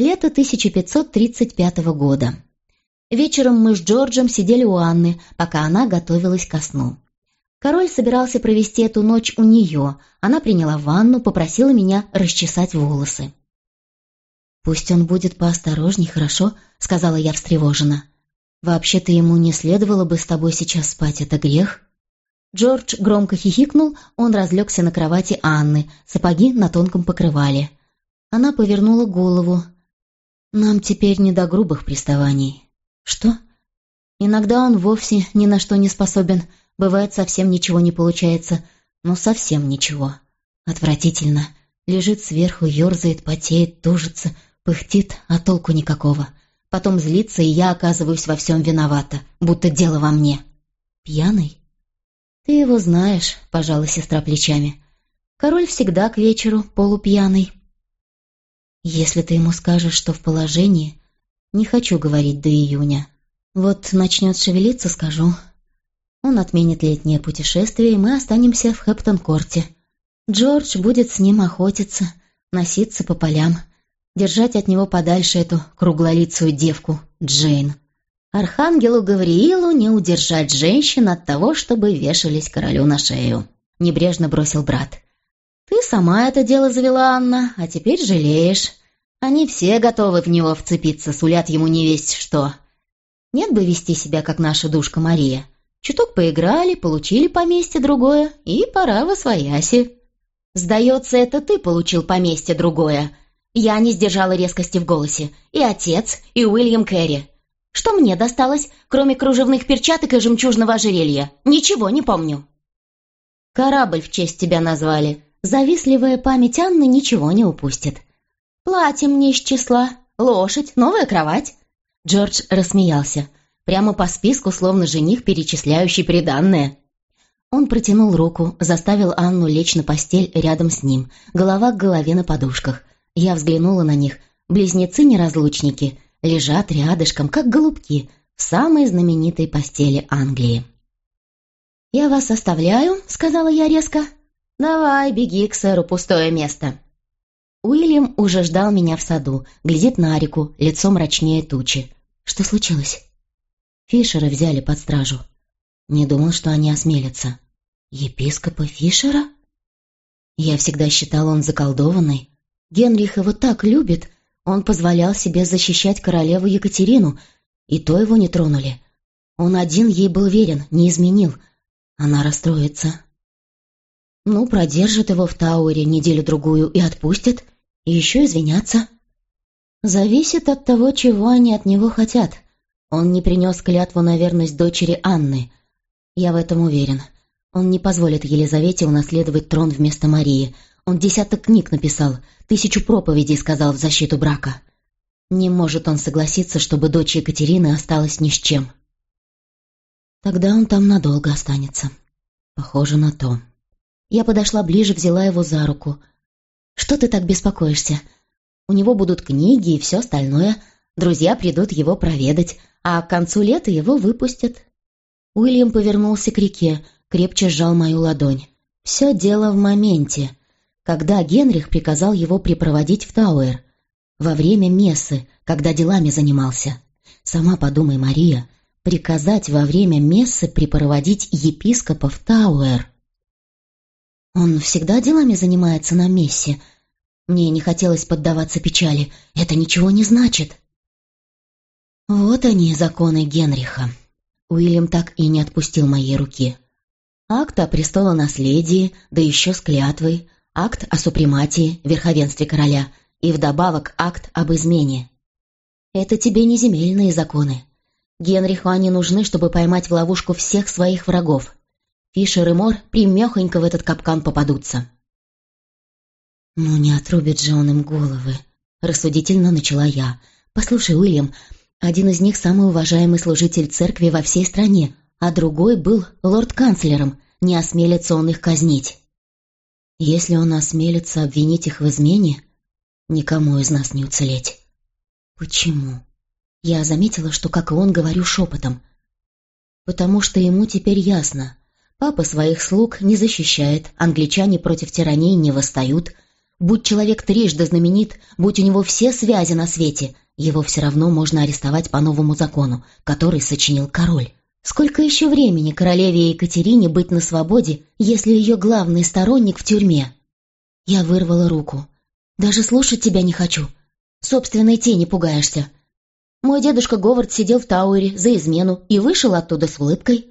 Лето 1535 года. Вечером мы с Джорджем сидели у Анны, пока она готовилась ко сну. Король собирался провести эту ночь у нее. Она приняла ванну, попросила меня расчесать волосы. «Пусть он будет поосторожней, хорошо?» — сказала я встревоженно. «Вообще-то ему не следовало бы с тобой сейчас спать, это грех». Джордж громко хихикнул, он разлегся на кровати Анны, сапоги на тонком покрывале. Она повернула голову. «Нам теперь не до грубых приставаний». «Что?» «Иногда он вовсе ни на что не способен, бывает совсем ничего не получается, ну совсем ничего. Отвратительно. Лежит сверху, ерзает, потеет, тужится, пыхтит, а толку никакого. Потом злится, и я оказываюсь во всем виновата, будто дело во мне. Пьяный? Ты его знаешь, пожала сестра плечами. Король всегда к вечеру полупьяный. Если ты ему скажешь, что в положении, не хочу говорить до июня. Вот начнет шевелиться, скажу. Он отменит летнее путешествие, и мы останемся в Хэптон-корте. Джордж будет с ним охотиться, носиться по полям держать от него подальше эту круглолицую девку Джейн. Архангелу Гавриилу не удержать женщин от того, чтобы вешались королю на шею. Небрежно бросил брат. «Ты сама это дело завела, Анна, а теперь жалеешь. Они все готовы в него вцепиться, сулят ему не весть что. Нет бы вести себя, как наша душка Мария. Чуток поиграли, получили поместье другое, и пора во свояси. Сдается, это ты получил поместье другое, я не сдержала резкости в голосе. И отец, и Уильям Керри. Что мне досталось, кроме кружевных перчаток и жемчужного ожерелья? Ничего не помню. Корабль в честь тебя назвали. Завистливая память Анны ничего не упустит. Платье мне из числа, лошадь, новая кровать. Джордж рассмеялся. Прямо по списку, словно жених, перечисляющий приданное. Он протянул руку, заставил Анну лечь на постель рядом с ним, голова к голове на подушках. Я взглянула на них. Близнецы-неразлучники лежат рядышком, как голубки, в самой знаменитой постели Англии. «Я вас оставляю», — сказала я резко. «Давай, беги к сэру, пустое место». Уильям уже ждал меня в саду, глядит на реку, лицо мрачнее тучи. «Что случилось?» Фишера взяли под стражу. Не думал, что они осмелятся. «Епископа Фишера?» Я всегда считал он заколдованный, Генрих его так любит, он позволял себе защищать королеву Екатерину, и то его не тронули. Он один ей был верен, не изменил. Она расстроится. Ну, продержит его в Тауэре неделю-другую и отпустит, и еще извинятся. Зависит от того, чего они от него хотят. Он не принес клятву на верность дочери Анны. Я в этом уверен. Он не позволит Елизавете унаследовать трон вместо Марии — он десяток книг написал, тысячу проповедей сказал в защиту брака. Не может он согласиться, чтобы дочь Екатерины осталась ни с чем. Тогда он там надолго останется. Похоже на то. Я подошла ближе, взяла его за руку. «Что ты так беспокоишься? У него будут книги и все остальное. Друзья придут его проведать, а к концу лета его выпустят». Уильям повернулся к реке, крепче сжал мою ладонь. «Все дело в моменте когда Генрих приказал его припроводить в Тауэр. Во время мессы, когда делами занимался. Сама подумай, Мария, приказать во время мессы припроводить епископа в Тауэр. Он всегда делами занимается на мессе. Мне не хотелось поддаваться печали. Это ничего не значит. Вот они, законы Генриха. Уильям так и не отпустил моей руки. Акт о престолонаследии, да еще с клятвой, акт о супрематии, верховенстве короля и вдобавок акт об измене. Это тебе не земельные законы. Генриху они нужны, чтобы поймать в ловушку всех своих врагов. Фишер и Мор примехонько в этот капкан попадутся. «Ну, не отрубит же он им головы», — рассудительно начала я. «Послушай, Уильям, один из них самый уважаемый служитель церкви во всей стране, а другой был лорд-канцлером. Не осмелится он их казнить». Если он осмелится обвинить их в измене, никому из нас не уцелеть. Почему? Я заметила, что, как и он, говорю шепотом. Потому что ему теперь ясно. Папа своих слуг не защищает, англичане против тирании не восстают. Будь человек трижды знаменит, будь у него все связи на свете, его все равно можно арестовать по новому закону, который сочинил король. Сколько еще времени королеве Екатерине быть на свободе, если ее главный сторонник в тюрьме? Я вырвала руку. Даже слушать тебя не хочу. Собственной тени пугаешься. Мой дедушка Говард сидел в Тауэре за измену и вышел оттуда с улыбкой.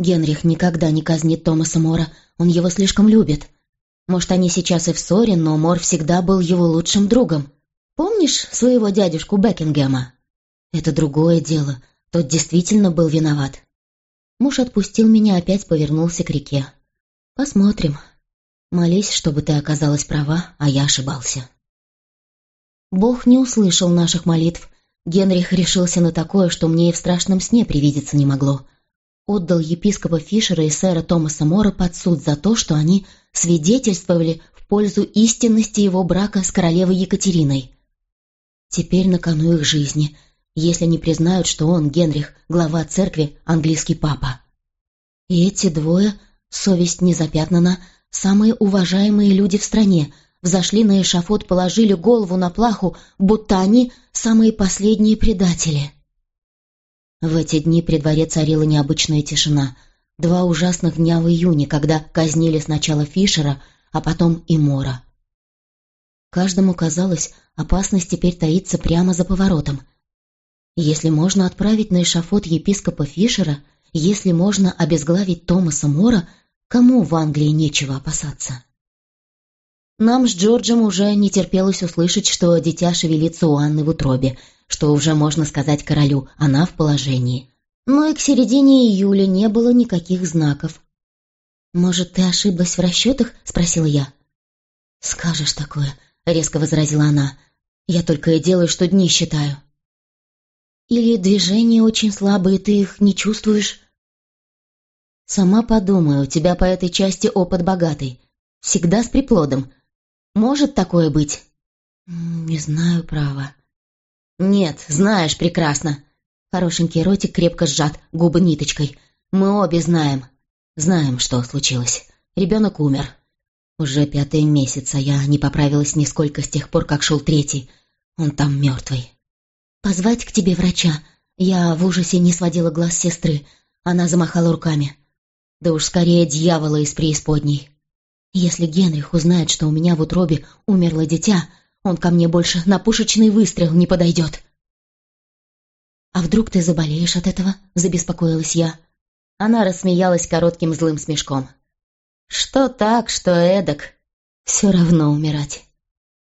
Генрих никогда не казнит Томаса Мора, он его слишком любит. Может, они сейчас и в ссоре, но Мор всегда был его лучшим другом. Помнишь своего дядюшку Бекингема? Это другое дело, тот действительно был виноват. Муж отпустил меня, опять повернулся к реке. Посмотрим. Молись, чтобы ты оказалась права, а я ошибался. Бог не услышал наших молитв, Генрих решился на такое, что мне и в страшном сне привидеться не могло. Отдал епископа Фишера и сэра Томаса Мора под суд за то, что они свидетельствовали в пользу истинности его брака с королевой Екатериной. Теперь на кону их жизни, если не признают, что он, Генрих, глава церкви, английский папа. И эти двое, совесть не запятнана, самые уважаемые люди в стране — взошли на эшафот, положили голову на плаху, будто они самые последние предатели. В эти дни при дворе царила необычная тишина. Два ужасных дня в июне, когда казнили сначала Фишера, а потом и Мора. Каждому казалось, опасность теперь таится прямо за поворотом. Если можно отправить на эшафот епископа Фишера, если можно обезглавить Томаса Мора, кому в Англии нечего опасаться? Нам с Джорджем уже не терпелось услышать, что дитя шевелится у Анны в утробе, что уже можно сказать королю, она в положении. Но и к середине июля не было никаких знаков. «Может, ты ошиблась в расчетах?» — спросила я. «Скажешь такое», — резко возразила она. «Я только и делаю, что дни считаю». «Или движения очень слабые, ты их не чувствуешь?» «Сама подумай, у тебя по этой части опыт богатый. Всегда с приплодом. Может такое быть?» «Не знаю, право». «Нет, знаешь прекрасно». Хорошенький ротик крепко сжат, губы ниточкой. «Мы обе знаем. Знаем, что случилось. Ребенок умер. Уже пятый месяц, а я не поправилась нисколько с тех пор, как шел третий. Он там мертвый». «Позвать к тебе врача?» Я в ужасе не сводила глаз сестры. Она замахала руками. «Да уж скорее дьявола из преисподней. Если Генрих узнает, что у меня в утробе умерло дитя, он ко мне больше на пушечный выстрел не подойдет. «А вдруг ты заболеешь от этого?» — забеспокоилась я. Она рассмеялась коротким злым смешком. «Что так, что эдак. Все равно умирать.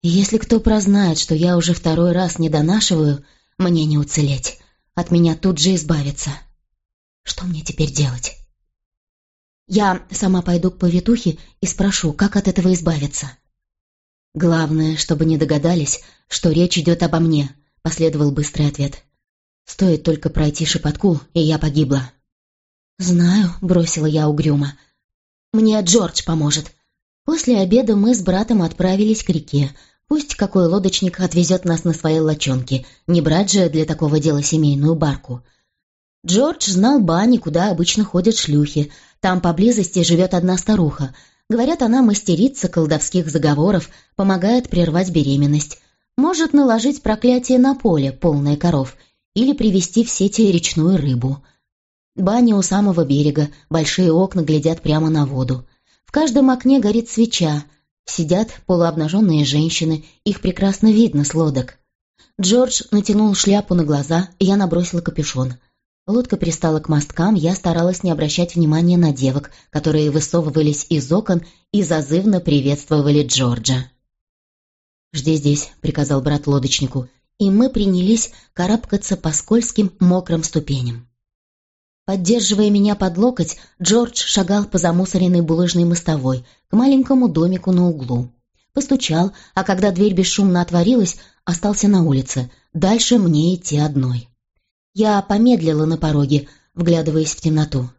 Если кто прознает, что я уже второй раз не донашиваю, мне не уцелеть. От меня тут же избавиться. Что мне теперь делать?» Я сама пойду к повитухе и спрошу, как от этого избавиться. Главное, чтобы не догадались, что речь идет обо мне, последовал быстрый ответ. Стоит только пройти шепотку, и я погибла. «Знаю», — бросила я угрюмо. «Мне Джордж поможет». После обеда мы с братом отправились к реке. Пусть какой лодочник отвезет нас на своей лодчонке, не брать же для такого дела семейную барку. Джордж знал бани, куда обычно ходят шлюхи. Там поблизости живет одна старуха. Говорят, она мастерица колдовских заговоров, помогает прервать беременность. Может наложить проклятие на поле, полное коров, или привести в сети речную рыбу. Баня у самого берега, большие окна глядят прямо на воду. В каждом окне горит свеча. Сидят полуобнаженные женщины, их прекрасно видно с лодок. Джордж натянул шляпу на глаза, я набросила капюшон — Лодка пристала к мосткам, я старалась не обращать внимания на девок, которые высовывались из окон и зазывно приветствовали Джорджа. «Жди здесь», — приказал брат лодочнику, и мы принялись карабкаться по скользким мокрым ступеням. Поддерживая меня под локоть, Джордж шагал по замусоренной булыжной мостовой к маленькому домику на углу. Постучал, а когда дверь бесшумно отворилась, остался на улице. Дальше мне идти одной. Я помедлила на пороге, вглядываясь в темноту.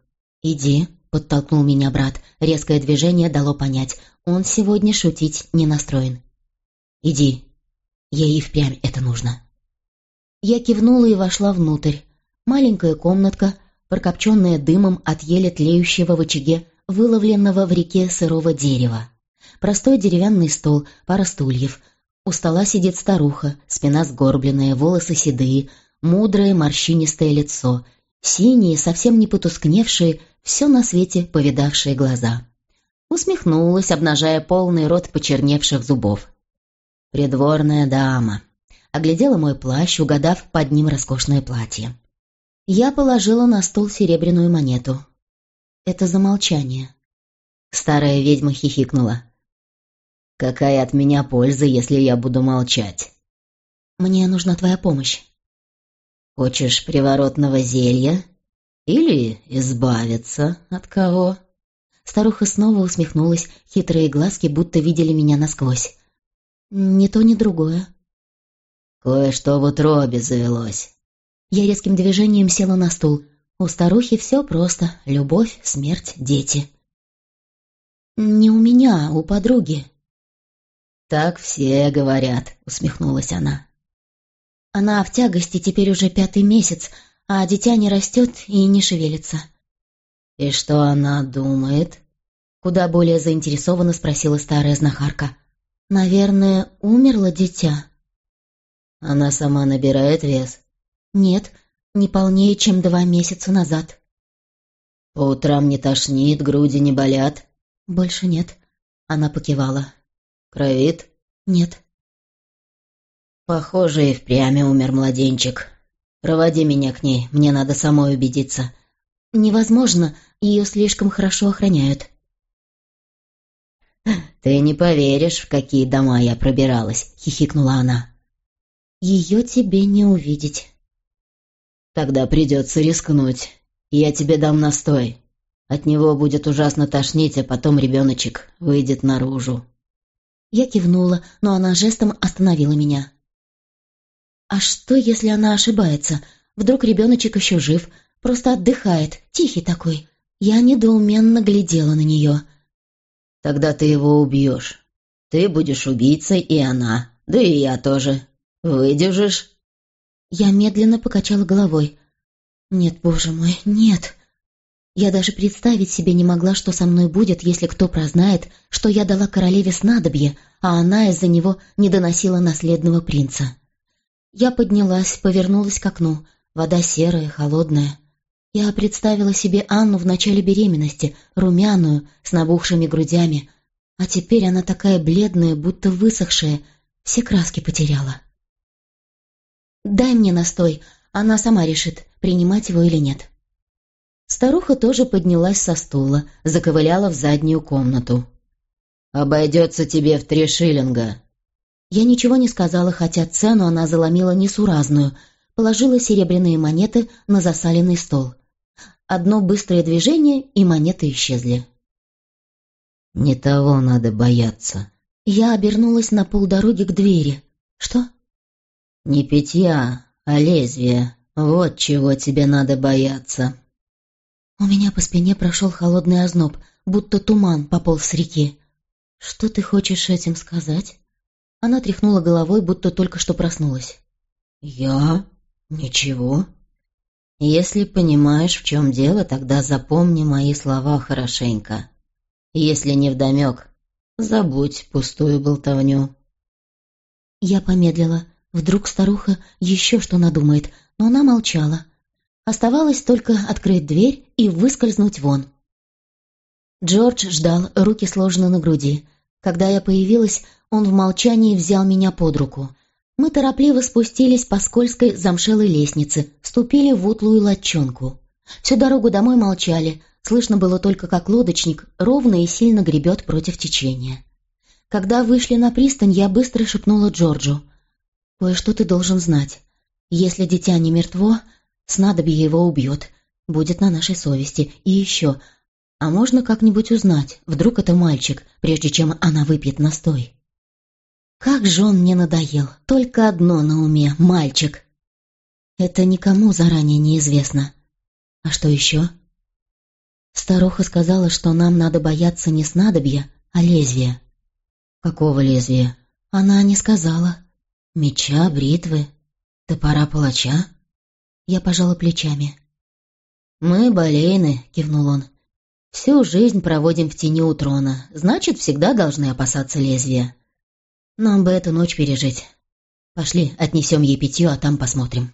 «Иди», — подтолкнул меня брат. Резкое движение дало понять, он сегодня шутить не настроен. «Иди, ей и впрямь это нужно». Я кивнула и вошла внутрь. Маленькая комнатка, прокопченная дымом от еле тлеющего в очаге, выловленного в реке сырого дерева. Простой деревянный стол, пара стульев. У стола сидит старуха, спина сгорбленная, волосы седые, мудрое морщинистое лицо, синие, совсем не потускневшие, все на свете повидавшие глаза. Усмехнулась, обнажая полный рот почерневших зубов. «Придворная дама», оглядела мой плащ, угадав под ним роскошное платье. Я положила на стол серебряную монету. Это замолчание. Старая ведьма хихикнула. «Какая от меня польза, если я буду молчать?» «Мне нужна твоя помощь». «Хочешь приворотного зелья? Или избавиться от кого?» Старуха снова усмехнулась, хитрые глазки будто видели меня насквозь. «Ни то, ни другое». Кое-что в утробе завелось. Я резким движением села на стул. У старухи все просто. Любовь, смерть, дети. «Не у меня, у подруги». «Так все говорят», — усмехнулась она. «Она в тягости теперь уже пятый месяц, а дитя не растет и не шевелится». «И что она думает?» Куда более заинтересованно спросила старая знахарка. «Наверное, умерло дитя». Она сама набирает вес? Нет, не полнее, чем два месяца назад. По утрам не тошнит, груди не болят? Больше нет. Она покивала. Кровит? Нет. Похоже, и впрямь умер младенчик. Проводи меня к ней, мне надо самой убедиться. Невозможно, ее слишком хорошо охраняют. «Ты не поверишь, в какие дома я пробиралась», — хихикнула она. Ее тебе не увидеть. Тогда придется рискнуть. Я тебе дам настой. От него будет ужасно тошнить, а потом ребеночек выйдет наружу. Я кивнула, но она жестом остановила меня. А что, если она ошибается? Вдруг ребеночек еще жив, просто отдыхает, тихий такой. Я недоуменно глядела на нее. Тогда ты его убьешь. Ты будешь убийцей, и она. Да и я тоже. «Выдержишь?» Я медленно покачала головой. «Нет, боже мой, нет!» Я даже представить себе не могла, что со мной будет, если кто прознает, что я дала королеве снадобье, а она из-за него не доносила наследного принца. Я поднялась, повернулась к окну. Вода серая, холодная. Я представила себе Анну в начале беременности, румяную, с набухшими грудями. А теперь она такая бледная, будто высохшая, все краски потеряла. «Дай мне настой, она сама решит, принимать его или нет». Старуха тоже поднялась со стула, заковыляла в заднюю комнату. «Обойдется тебе в три шиллинга». Я ничего не сказала, хотя цену она заломила несуразную, положила серебряные монеты на засаленный стол. Одно быстрое движение, и монеты исчезли. «Не того надо бояться». Я обернулась на полдороги к двери. «Что?» «Не питья, а лезвие. Вот чего тебе надо бояться». У меня по спине прошел холодный озноб, будто туман пополз с реки. «Что ты хочешь этим сказать?» Она тряхнула головой, будто только что проснулась. «Я? Ничего. Если понимаешь, в чем дело, тогда запомни мои слова хорошенько. Если не вдомек, забудь пустую болтовню». Я помедлила. Вдруг старуха еще что надумает, но она молчала. Оставалось только открыть дверь и выскользнуть вон. Джордж ждал, руки сложены на груди. Когда я появилась, он в молчании взял меня под руку. Мы торопливо спустились по скользкой замшелой лестнице, вступили в утлую латчонку. Всю дорогу домой молчали, слышно было только, как лодочник ровно и сильно гребет против течения. Когда вышли на пристань, я быстро шепнула Джорджу — Кое-что ты должен знать. Если дитя не мертво, снадобье его убьет. Будет на нашей совести. И еще. А можно как-нибудь узнать, вдруг это мальчик, прежде чем она выпьет настой? Как же он мне надоел. Только одно на уме — мальчик. Это никому заранее неизвестно. А что еще? Старуха сказала, что нам надо бояться не снадобья, а лезвия. Какого лезвия? Она не сказала. Меча, бритвы, топора палача? Я пожала плечами. «Мы болейны», — кивнул он. Всю жизнь проводим в тени у трона, значит, всегда должны опасаться лезвия. Нам бы эту ночь пережить. Пошли, отнесем ей питье, а там посмотрим».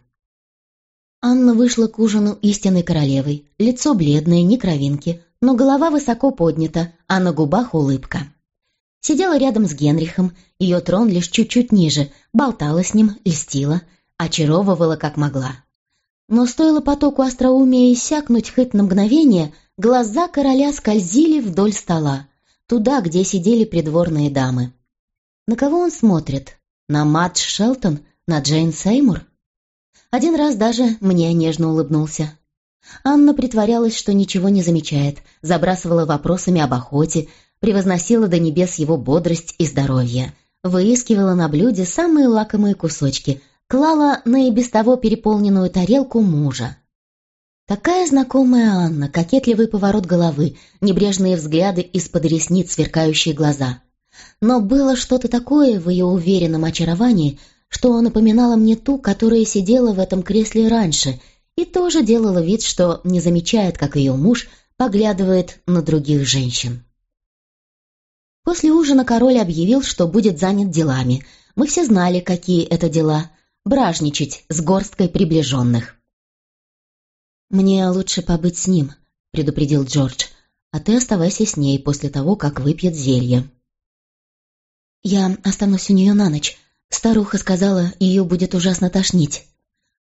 Анна вышла к ужину истинной королевой. Лицо бледное, не кровинки, но голова высоко поднята, а на губах улыбка. Сидела рядом с Генрихом, ее трон лишь чуть-чуть ниже, болтала с ним, льстила, очаровывала как могла. Но стоило потоку остроумия иссякнуть хоть на мгновение, глаза короля скользили вдоль стола, туда, где сидели придворные дамы. На кого он смотрит? На Мадж Шелтон? На Джейн Сеймур? Один раз даже мне нежно улыбнулся. Анна притворялась, что ничего не замечает, забрасывала вопросами об охоте, превозносила до небес его бодрость и здоровье, выискивала на блюде самые лакомые кусочки, клала на и без того переполненную тарелку мужа. Такая знакомая Анна, кокетливый поворот головы, небрежные взгляды из-под ресниц, сверкающие глаза. Но было что-то такое в ее уверенном очаровании, что напоминало мне ту, которая сидела в этом кресле раньше и тоже делала вид, что не замечает, как ее муж поглядывает на других женщин. После ужина король объявил, что будет занят делами. Мы все знали, какие это дела. Бражничать с горсткой приближенных. «Мне лучше побыть с ним», — предупредил Джордж. «А ты оставайся с ней после того, как выпьет зелье». «Я останусь у нее на ночь. Старуха сказала, ее будет ужасно тошнить».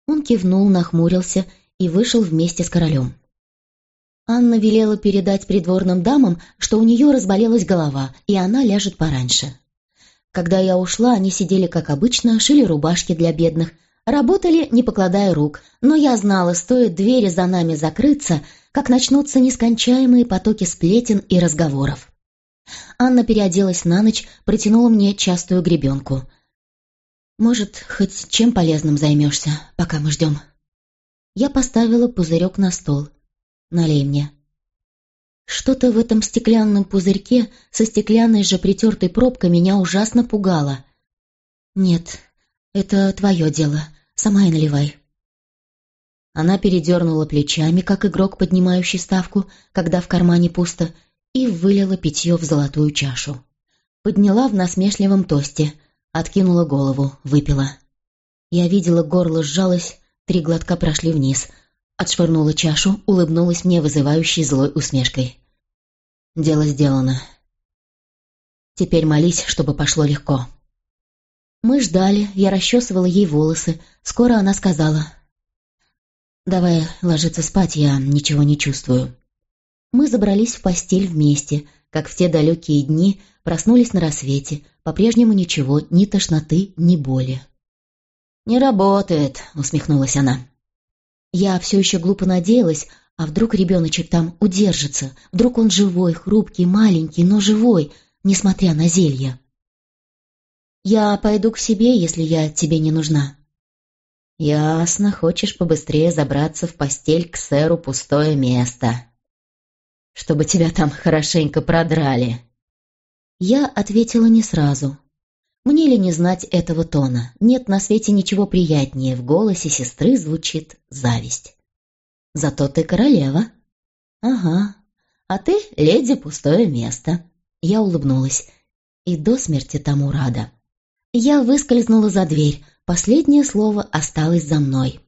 Он кивнул, нахмурился и вышел вместе с королем. Анна велела передать придворным дамам, что у нее разболелась голова, и она ляжет пораньше. Когда я ушла, они сидели, как обычно, шили рубашки для бедных, работали, не покладая рук, но я знала, стоит двери за нами закрыться, как начнутся нескончаемые потоки сплетен и разговоров. Анна переоделась на ночь, протянула мне частую гребенку. «Может, хоть чем полезным займешься, пока мы ждем?» Я поставила пузырек на стол — Налей мне». Что-то в этом стеклянном пузырьке со стеклянной же притертой пробкой меня ужасно пугало. «Нет, это твое дело. Сама и наливай». Она передернула плечами, как игрок, поднимающий ставку, когда в кармане пусто, и вылила питье в золотую чашу. Подняла в насмешливом тосте, откинула голову, выпила. Я видела, горло сжалось, три глотка прошли вниз — Отшвырнула чашу, улыбнулась мне вызывающей злой усмешкой. «Дело сделано. Теперь молись, чтобы пошло легко». Мы ждали, я расчесывала ей волосы. Скоро она сказала. «Давай ложиться спать, я ничего не чувствую». Мы забрались в постель вместе, как в те далекие дни, проснулись на рассвете. По-прежнему ничего, ни тошноты, ни боли. «Не работает», — усмехнулась она. Я все еще глупо надеялась, а вдруг ребеночек там удержится, вдруг он живой, хрупкий, маленький, но живой, несмотря на зелье. «Я пойду к себе, если я тебе не нужна». «Ясно, хочешь побыстрее забраться в постель к сэру пустое место. Чтобы тебя там хорошенько продрали». Я ответила не сразу. Мне ли не знать этого тона? Нет на свете ничего приятнее. В голосе сестры звучит зависть. Зато ты королева. Ага. А ты леди пустое место. Я улыбнулась. И до смерти тому рада. Я выскользнула за дверь. Последнее слово осталось за мной.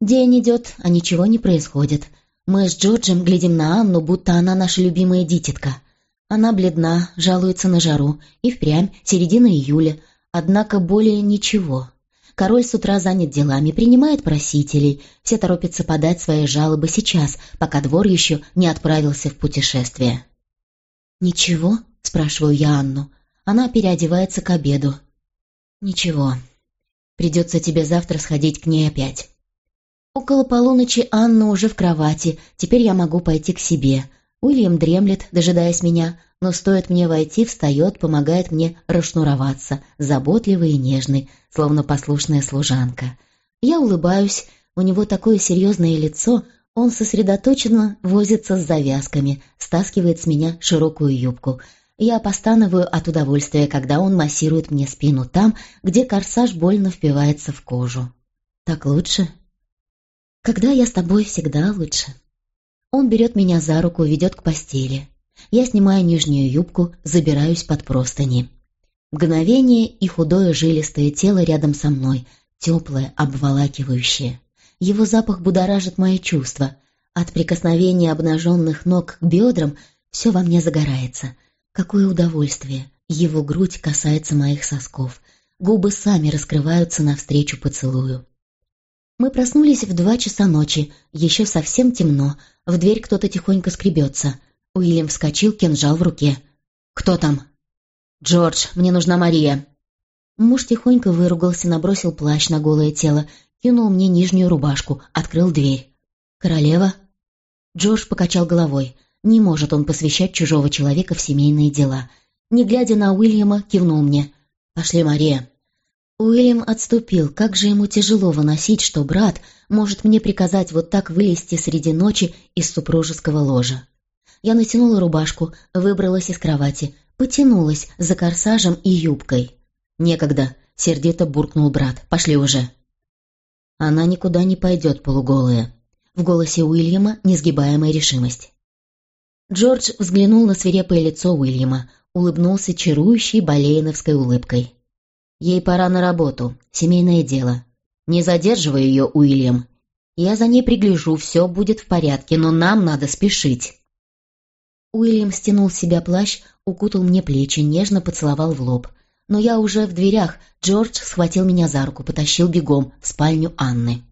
День идет, а ничего не происходит. Мы с Джорджем глядим на Анну, будто она наша любимая дитятка. Она бледна, жалуется на жару, и впрямь середина июля, однако более ничего. Король с утра занят делами, принимает просителей, все торопятся подать свои жалобы сейчас, пока двор еще не отправился в путешествие. «Ничего?» — спрашиваю я Анну. Она переодевается к обеду. «Ничего. Придется тебе завтра сходить к ней опять». Около полуночи Анна уже в кровати, теперь я могу пойти к себе. Уильям дремлет, дожидаясь меня, но стоит мне войти, встает, помогает мне расшнуроваться, заботливый и нежный, словно послушная служанка. Я улыбаюсь, у него такое серьезное лицо, он сосредоточенно возится с завязками, стаскивает с меня широкую юбку. Я постановую от удовольствия, когда он массирует мне спину там, где корсаж больно впивается в кожу. Так лучше? Когда я с тобой, всегда лучше. Он берет меня за руку, ведет к постели. Я снимаю нижнюю юбку, забираюсь под простыни. Мгновение и худое жилистое тело рядом со мной, теплое, обволакивающее. Его запах будоражит мои чувства. От прикосновения обнаженных ног к бедрам все во мне загорается. Какое удовольствие! Его грудь касается моих сосков. Губы сами раскрываются навстречу поцелую. Мы проснулись в два часа ночи, еще совсем темно, в дверь кто-то тихонько скребется. Уильям вскочил, кинжал в руке. «Кто там?» «Джордж, мне нужна Мария». Муж тихонько выругался, набросил плащ на голое тело, кинул мне нижнюю рубашку, открыл дверь. «Королева?» Джордж покачал головой. Не может он посвящать чужого человека в семейные дела. Не глядя на Уильяма, кивнул мне. «Пошли, Мария». Уильям отступил. Как же ему тяжело выносить, что брат может мне приказать вот так вылезти среди ночи из супружеского ложа. Я натянула рубашку, выбралась из кровати, потянулась за корсажем и юбкой. «Некогда», — сердито буркнул брат. «Пошли уже». Она никуда не пойдет полуголая. В голосе Уильяма несгибаемая решимость. Джордж взглянул на свирепое лицо Уильяма, улыбнулся чарующей болейновской улыбкой. Ей пора на работу, семейное дело. Не задерживай ее, Уильям. Я за ней пригляжу, все будет в порядке, но нам надо спешить. Уильям стянул с себя плащ, укутал мне плечи, нежно поцеловал в лоб. Но я уже в дверях, Джордж схватил меня за руку, потащил бегом в спальню Анны.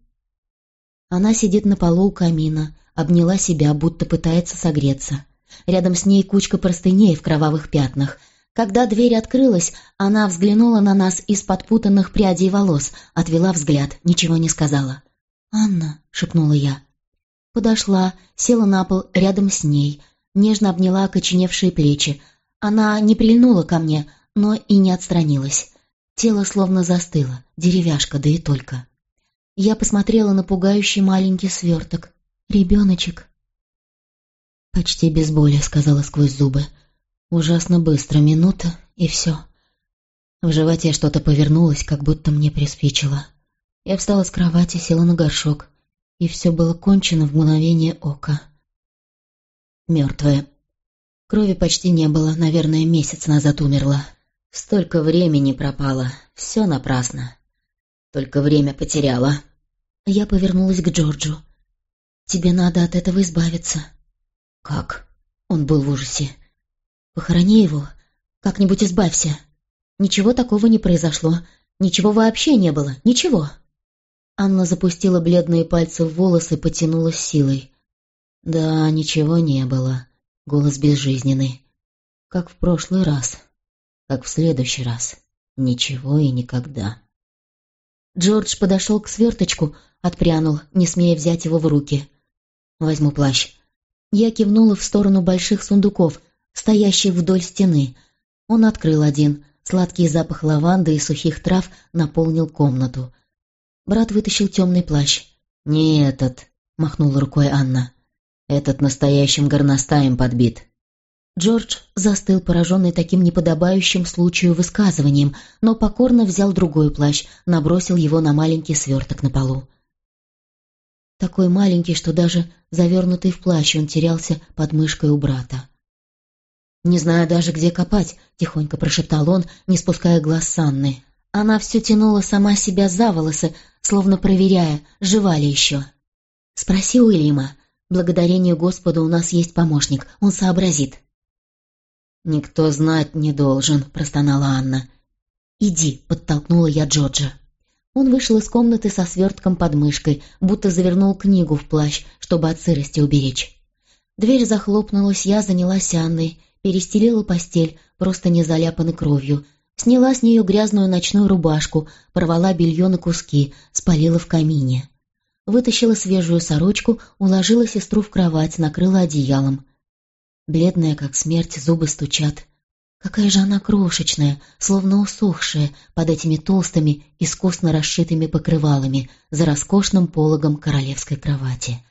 Она сидит на полу у камина, обняла себя, будто пытается согреться. Рядом с ней кучка простыней в кровавых пятнах — когда дверь открылась, она взглянула на нас из-под путанных прядей волос, отвела взгляд, ничего не сказала. «Анна», — шепнула я. Подошла, села на пол рядом с ней, нежно обняла окоченевшие плечи. Она не прильнула ко мне, но и не отстранилась. Тело словно застыло, деревяшка, да и только. Я посмотрела на пугающий маленький сверток. «Ребеночек». «Почти без боли», — сказала сквозь зубы. Ужасно быстро, минута, и все. В животе что-то повернулось, как будто мне приспичило. Я встала с кровати, села на горшок, и все было кончено в мгновение ока. Мертвая. Крови почти не было, наверное, месяц назад умерла. Столько времени пропало, все напрасно. Только время потеряла. Я повернулась к Джорджу. «Тебе надо от этого избавиться». «Как?» Он был в ужасе. Похорони его, как-нибудь избавься. Ничего такого не произошло, ничего вообще не было, ничего. Анна запустила бледные пальцы в волосы, потянулась силой. Да, ничего не было. Голос безжизненный. Как в прошлый раз. Как в следующий раз. Ничего и никогда. Джордж подошел к сверточку, отпрянул, не смея взять его в руки. «Возьму плащ». Я кивнула в сторону больших сундуков, стоящих вдоль стены. Он открыл один. Сладкий запах лаванды и сухих трав наполнил комнату. Брат вытащил темный плащ. «Не этот», — махнула рукой Анна. «Этот настоящим горностаем подбит». Джордж застыл, пораженный таким неподобающим случаю высказыванием, но покорно взял другой плащ, набросил его на маленький сверток на полу. Такой маленький, что даже завернутый в плащ он терялся под мышкой у брата. «Не знаю даже, где копать», — тихонько прошептал он, не спуская глаз с Анны. Она все тянула сама себя за волосы, словно проверяя, жива ли еще. «Спроси Уильяма. Благодарение Господу у нас есть помощник, он сообразит». «Никто знать не должен», — простонала Анна. «Иди», — подтолкнула я Джорджа. Он вышел из комнаты со свертком под мышкой, будто завернул книгу в плащ, чтобы от сырости уберечь. Дверь захлопнулась, я занялась Анной, перестелила постель, просто не заляпанной кровью, сняла с нее грязную ночную рубашку, порвала белье на куски, спалила в камине. Вытащила свежую сорочку, уложила сестру в кровать, накрыла одеялом. Бледная, как смерть, зубы стучат. Какая же она крошечная, словно усохшая, под этими толстыми, искусно расшитыми покрывалами, за роскошным пологом королевской кровати.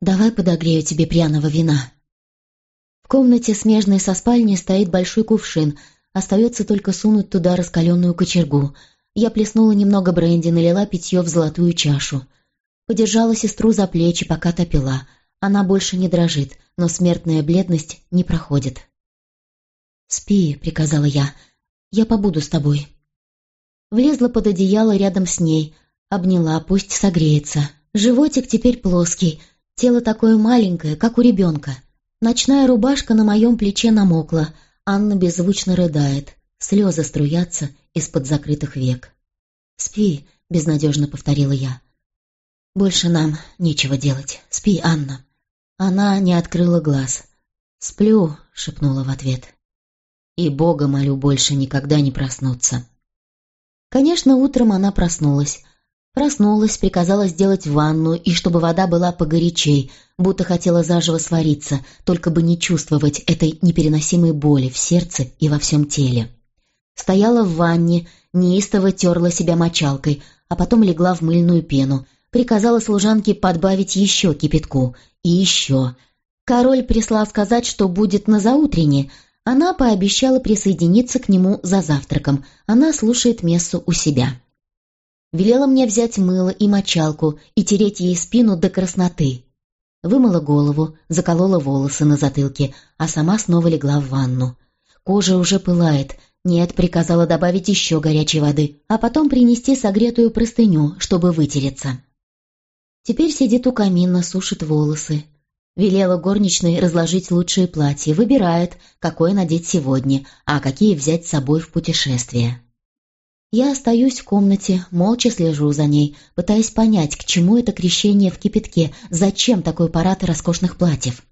«Давай подогрею тебе пряного вина», в комнате, смежной со спальней, стоит большой кувшин. Остается только сунуть туда раскаленную кочергу. Я плеснула немного бренди, налила питье в золотую чашу. Подержала сестру за плечи, пока топила. Она больше не дрожит, но смертная бледность не проходит. «Спи», — приказала я, — «я побуду с тобой». Влезла под одеяло рядом с ней, обняла, пусть согреется. Животик теперь плоский, тело такое маленькое, как у ребенка. Ночная рубашка на моем плече намокла, Анна беззвучно рыдает, слезы струятся из-под закрытых век. «Спи», — безнадежно повторила я. «Больше нам нечего делать. Спи, Анна». Она не открыла глаз. «Сплю», — шепнула в ответ. «И Бога молю больше никогда не проснуться». Конечно, утром она проснулась. Проснулась, приказала сделать ванну, и чтобы вода была погорячей, будто хотела заживо свариться, только бы не чувствовать этой непереносимой боли в сердце и во всем теле. Стояла в ванне, неистово терла себя мочалкой, а потом легла в мыльную пену, приказала служанке подбавить еще кипятку, и еще. Король прислал сказать, что будет на заутрене. Она пообещала присоединиться к нему за завтраком. Она слушает мессу у себя. Велела мне взять мыло и мочалку и тереть ей спину до красноты. Вымыла голову, заколола волосы на затылке, а сама снова легла в ванну. Кожа уже пылает. Нет, приказала добавить еще горячей воды, а потом принести согретую простыню, чтобы вытереться. Теперь сидит у камина, сушит волосы. Велела горничной разложить лучшие платья, выбирает, какое надеть сегодня, а какие взять с собой в путешествие. Я остаюсь в комнате, молча слежу за ней, пытаясь понять, к чему это крещение в кипятке, зачем такой парад роскошных платьев.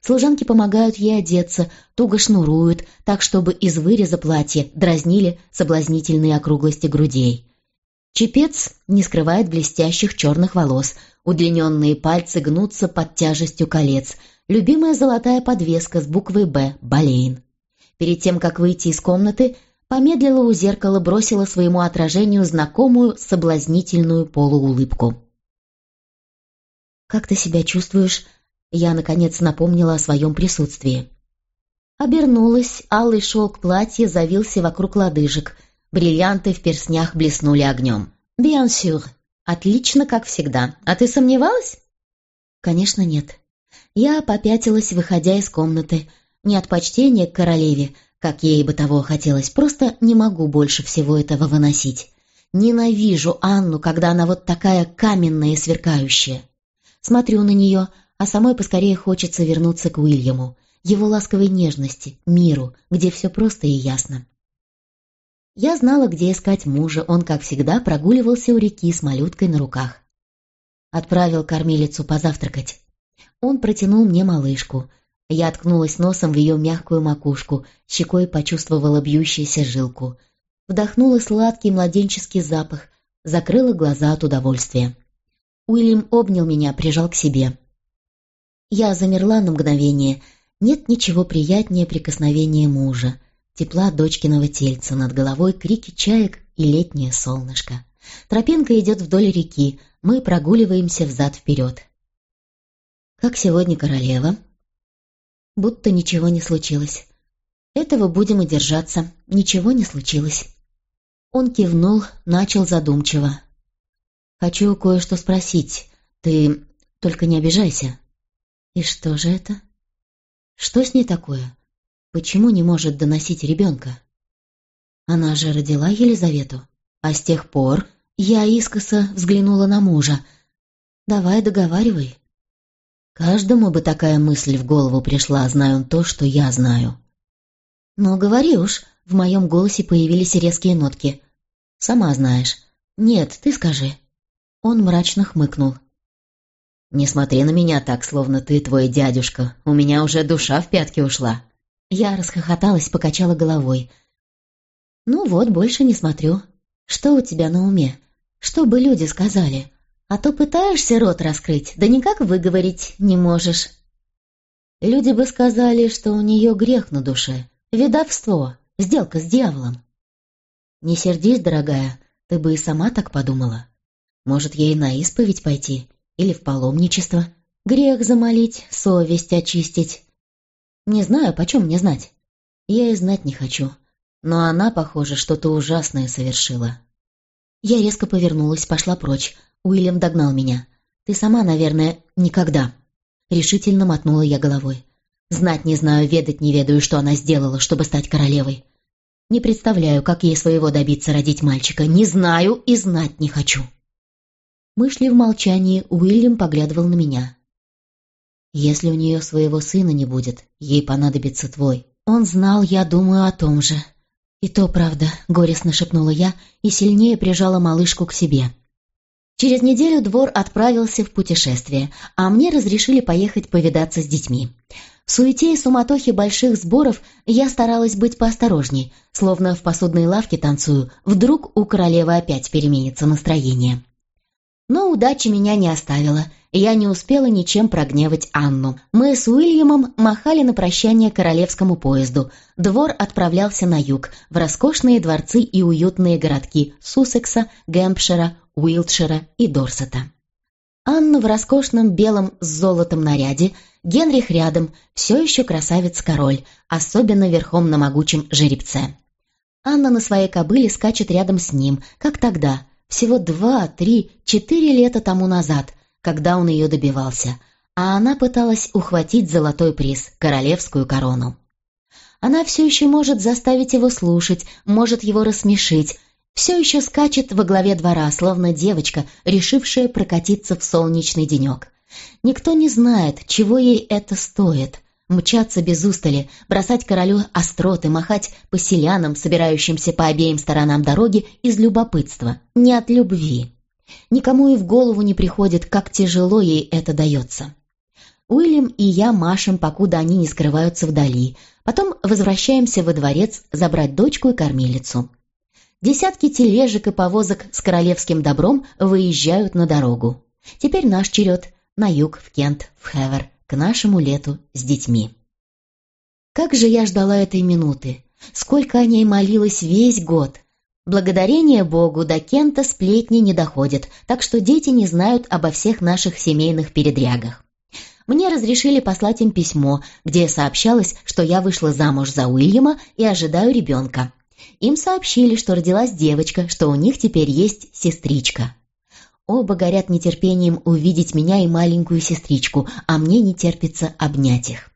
Служанки помогают ей одеться, туго шнуруют, так чтобы из выреза платья дразнили соблазнительные округлости грудей. Чепец не скрывает блестящих черных волос, удлиненные пальцы гнутся под тяжестью колец, любимая золотая подвеска с буквой «Б» — Болейн. Перед тем, как выйти из комнаты, помедлила у зеркала, бросила своему отражению знакомую соблазнительную полуулыбку. «Как ты себя чувствуешь?» Я, наконец, напомнила о своем присутствии. Обернулась, алый шелк платья завился вокруг лодыжек — Бриллианты в перстнях блеснули огнем. «Bien. Отлично, как всегда. А ты сомневалась?» «Конечно, нет». Я попятилась, выходя из комнаты. Не от почтения к королеве, как ей бы того хотелось, просто не могу больше всего этого выносить. Ненавижу Анну, когда она вот такая каменная и сверкающая. Смотрю на нее, а самой поскорее хочется вернуться к Уильяму, его ласковой нежности, миру, где все просто и ясно. Я знала, где искать мужа, он, как всегда, прогуливался у реки с малюткой на руках. Отправил кормилицу позавтракать. Он протянул мне малышку. Я ткнулась носом в ее мягкую макушку, щекой почувствовала бьющуюся жилку. Вдохнула сладкий младенческий запах, закрыла глаза от удовольствия. Уильям обнял меня, прижал к себе. Я замерла на мгновение. Нет ничего приятнее прикосновения мужа тепла дочкиного тельца, над головой крики чаек и летнее солнышко. Тропинка идет вдоль реки, мы прогуливаемся взад-вперед. Как сегодня королева? Будто ничего не случилось. Этого будем и держаться, ничего не случилось. Он кивнул, начал задумчиво. «Хочу кое-что спросить. Ты только не обижайся». «И что же это?» «Что с ней такое? Почему не может доносить ребенка? Она же родила Елизавету. А с тех пор я искоса взглянула на мужа. «Давай договаривай». Каждому бы такая мысль в голову пришла, зная он то, что я знаю. «Ну, говори уж», — в моем голосе появились резкие нотки. «Сама знаешь». «Нет, ты скажи». Он мрачно хмыкнул. «Не смотри на меня так, словно ты твой дядюшка. У меня уже душа в пятки ушла. Я расхохоталась, покачала головой. «Ну вот, больше не смотрю. Что у тебя на уме? Что бы люди сказали? А то пытаешься рот раскрыть, да никак выговорить не можешь». Люди бы сказали, что у нее грех на душе, ведовство, сделка с дьяволом. «Не сердись, дорогая, ты бы и сама так подумала. Может, ей на исповедь пойти или в паломничество, грех замолить, совесть очистить, не знаю, почем мне знать. Я и знать не хочу. Но она, похоже, что-то ужасное совершила. Я резко повернулась, пошла прочь. Уильям догнал меня. «Ты сама, наверное, никогда». решительно мотнула я головой. Знать не знаю, ведать не ведаю, что она сделала, чтобы стать королевой. Не представляю, как ей своего добиться родить мальчика. Не знаю и знать не хочу. Мы шли в молчании, Уильям поглядывал на меня. «Если у нее своего сына не будет, ей понадобится твой». Он знал, я думаю о том же. «И то правда», — горестно шепнула я и сильнее прижала малышку к себе. Через неделю двор отправился в путешествие, а мне разрешили поехать повидаться с детьми. В суете и суматохе больших сборов я старалась быть поосторожней, словно в посудной лавке танцую, вдруг у королевы опять переменится настроение. Но удача меня не оставила, я не успела ничем прогневать Анну. Мы с Уильямом махали на прощание королевскому поезду. Двор отправлялся на юг, в роскошные дворцы и уютные городки Суссекса, Гэмпшира, Уилтшира и Дорсета. Анна в роскошном белом с золотом наряде, Генрих рядом, все еще красавец-король, особенно верхом на могучем жеребце. Анна на своей кобыле скачет рядом с ним, как тогда, всего два, три, четыре лета тому назад, когда он ее добивался, а она пыталась ухватить золотой приз, королевскую корону. Она все еще может заставить его слушать, может его рассмешить, все еще скачет во главе двора, словно девочка, решившая прокатиться в солнечный денек. Никто не знает, чего ей это стоит. Мчаться без устали, бросать королю остроты, махать поселянам, собирающимся по обеим сторонам дороги, из любопытства, не от любви. Никому и в голову не приходит, как тяжело ей это дается. Уильям и я машем, покуда они не скрываются вдали. Потом возвращаемся во дворец забрать дочку и кормилицу. Десятки тележек и повозок с королевским добром выезжают на дорогу. Теперь наш черед на юг, в Кент, в Хевер, к нашему лету с детьми. Как же я ждала этой минуты! Сколько о ней молилась весь год! Благодарение Богу до Кента сплетни не доходят, так что дети не знают обо всех наших семейных передрягах. Мне разрешили послать им письмо, где сообщалось, что я вышла замуж за Уильяма и ожидаю ребенка. Им сообщили, что родилась девочка, что у них теперь есть сестричка. Оба горят нетерпением увидеть меня и маленькую сестричку, а мне не терпится обнять их.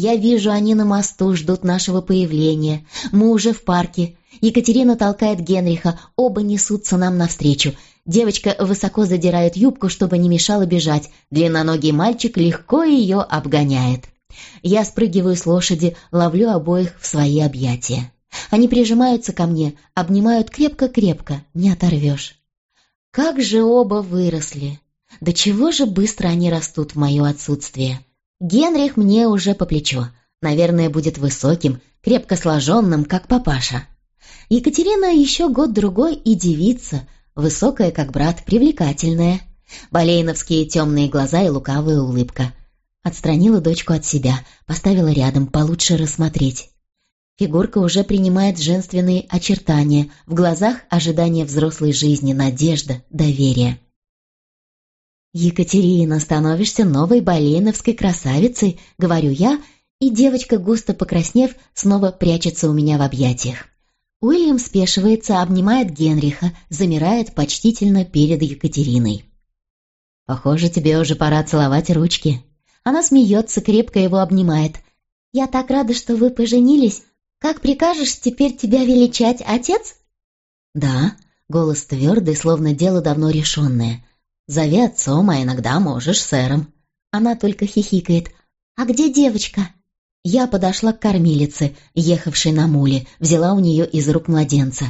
Я вижу, они на мосту ждут нашего появления. Мы уже в парке. Екатерина толкает Генриха, оба несутся нам навстречу. Девочка высоко задирает юбку, чтобы не мешало бежать. Длинноногий мальчик легко ее обгоняет. Я спрыгиваю с лошади, ловлю обоих в свои объятия. Они прижимаются ко мне, обнимают крепко-крепко, не оторвешь. Как же оба выросли! Да чего же быстро они растут в мое отсутствие! Генрих мне уже по плечо. Наверное, будет высоким, крепко сложенным, как папаша. Екатерина еще год-другой и девица, высокая, как брат, привлекательная. Болейновские темные глаза и лукавая улыбка. Отстранила дочку от себя, поставила рядом, получше рассмотреть. Фигурка уже принимает женственные очертания, в глазах ожидание взрослой жизни, надежда, доверие. «Екатерина, становишься новой болейновской красавицей», — говорю я, и девочка, густо покраснев, снова прячется у меня в объятиях. Уильям спешивается, обнимает Генриха, замирает почтительно перед Екатериной. «Похоже, тебе уже пора целовать ручки». Она смеется, крепко его обнимает. «Я так рада, что вы поженились. Как прикажешь теперь тебя величать, отец?» «Да», — голос твердый, словно дело давно решенное. «Зови отцом, а иногда можешь сэром». Она только хихикает. «А где девочка?» Я подошла к кормилице, ехавшей на муле, взяла у нее из рук младенца.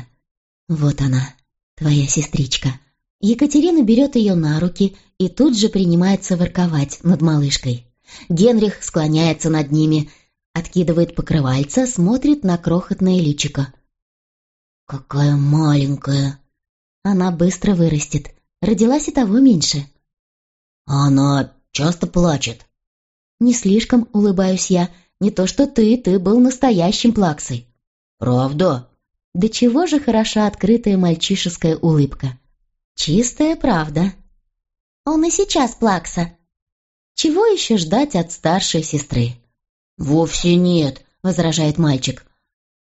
«Вот она, твоя сестричка». Екатерина берет ее на руки и тут же принимается ворковать над малышкой. Генрих склоняется над ними, откидывает покрывальца, смотрит на крохотное личико. «Какая маленькая!» Она быстро вырастет. Родилась и того меньше. «Она часто плачет?» «Не слишком, улыбаюсь я. Не то что ты, ты был настоящим плаксой». «Правда?» «Да чего же хороша открытая мальчишеская улыбка?» «Чистая правда». «Он и сейчас плакса». «Чего еще ждать от старшей сестры?» «Вовсе нет», — возражает мальчик.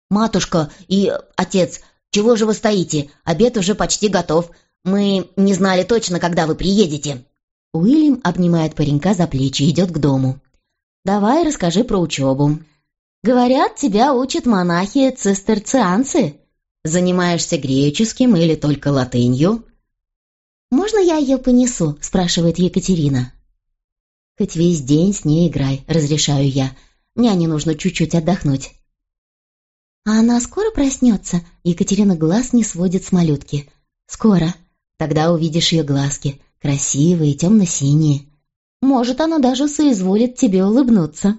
«Матушка и отец, чего же вы стоите? Обед уже почти готов. Мы не знали точно, когда вы приедете». Уильям обнимает паренька за плечи и идет к дому. «Давай расскажи про учебу. Говорят, тебя учат монахи-цистерцианцы. Занимаешься греческим или только латынью?» «Можно я ее понесу?» – спрашивает Екатерина. «Хоть весь день с ней играй», – разрешаю я. «Няне нужно чуть-чуть отдохнуть». «А она скоро проснется?» Екатерина глаз не сводит с малютки. «Скоро. Тогда увидишь ее глазки. Красивые, темно-синие. Может, она даже соизволит тебе улыбнуться».